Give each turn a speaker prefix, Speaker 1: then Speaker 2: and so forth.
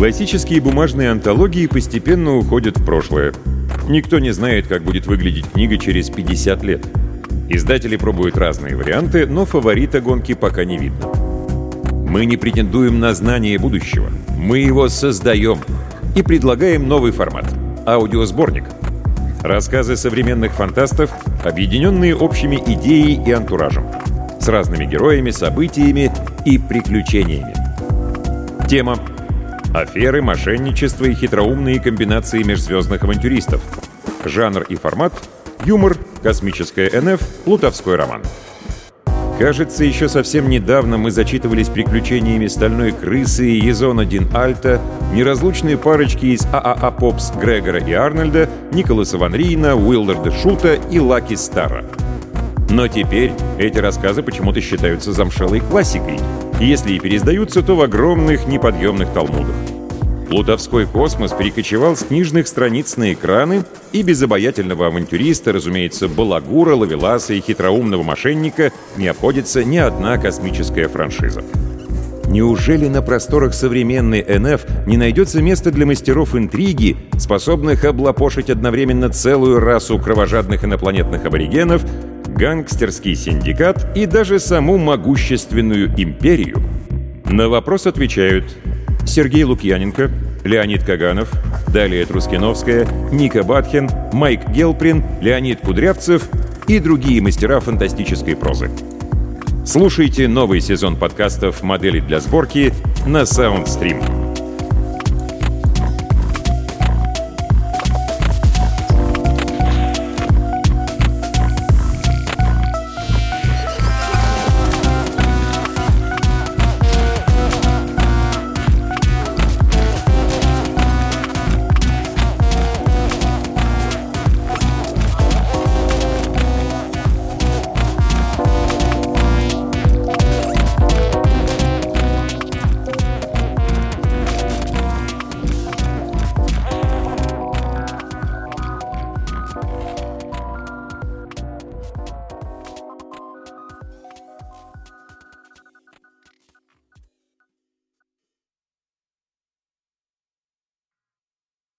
Speaker 1: Классические бумажные антологии постепенно уходят в прошлое. Никто не знает, как будет выглядеть книга через 50 лет. Издатели пробуют разные варианты, но фаворита гонки пока не видно. Мы не претендуем на знание будущего. Мы его создаем и предлагаем новый формат – аудиосборник. Рассказы современных фантастов, объединенные общими идеей и антуражем. С разными героями, событиями и приключениями. Тема Аферы, мошенничество и хитроумные комбинации межзвездных авантюристов. Жанр и формат — юмор, космическая НФ, плутовской роман. Кажется, еще совсем недавно мы зачитывались приключениями Стальной Крысы и Езона-1 Альта, неразлучные парочки из ААА Попс Грегора и Арнольда, Николаса Ван Рийна, Уилдерда Шута и Лаки Стара. Но теперь эти рассказы почему-то считаются замшелой классикой — если и пересдаются, то в огромных неподъемных талмудах. Плутовской космос перекочевал с книжных страниц на экраны, и без обаятельного авантюриста, разумеется, балагура, ловеласа и хитроумного мошенника не обходится ни одна космическая франшиза. Неужели на просторах современной НФ не найдется места для мастеров интриги, способных облапошить одновременно целую расу кровожадных инопланетных аборигенов гангстерский синдикат и даже саму могущественную империю? На вопрос отвечают Сергей Лукьяненко, Леонид Каганов, Далия Трускиновская, Ника Батхин, Майк Гелприн, Леонид Кудрявцев и другие мастера фантастической прозы. Слушайте новый сезон подкастов «Модели для сборки» на SoundStream.